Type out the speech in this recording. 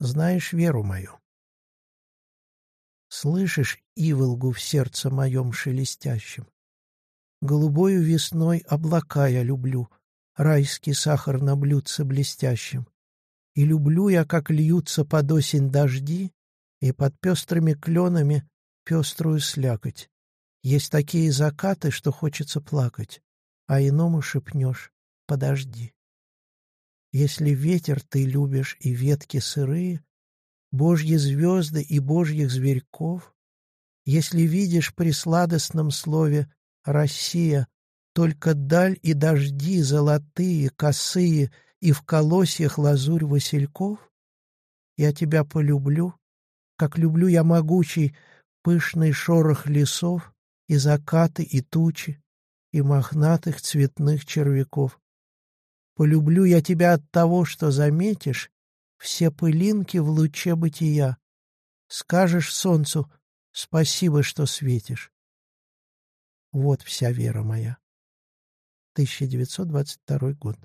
знаешь веру мою. Слышишь иволгу в сердце моем шелестящем? Голубою весной облака я люблю, Райский сахар на блюдце блестящем. И люблю я, как льются под осень дожди, И под пестрыми кленами пеструю слякоть. Есть такие закаты, что хочется плакать, А иному шепнешь «подожди». Если ветер ты любишь и ветки сырые, Божьи звезды и божьих зверьков, Если видишь при сладостном слове «Россия» Только даль и дожди золотые, косые, И в колосьях лазурь васильков, Я тебя полюблю, как люблю я могучий Пышный шорох лесов, И закаты, и тучи, И мохнатых цветных червяков. Полюблю я тебя от того, что заметишь Все пылинки в луче бытия. Скажешь солнцу «Спасибо, что светишь». Вот вся вера моя. 1922 год.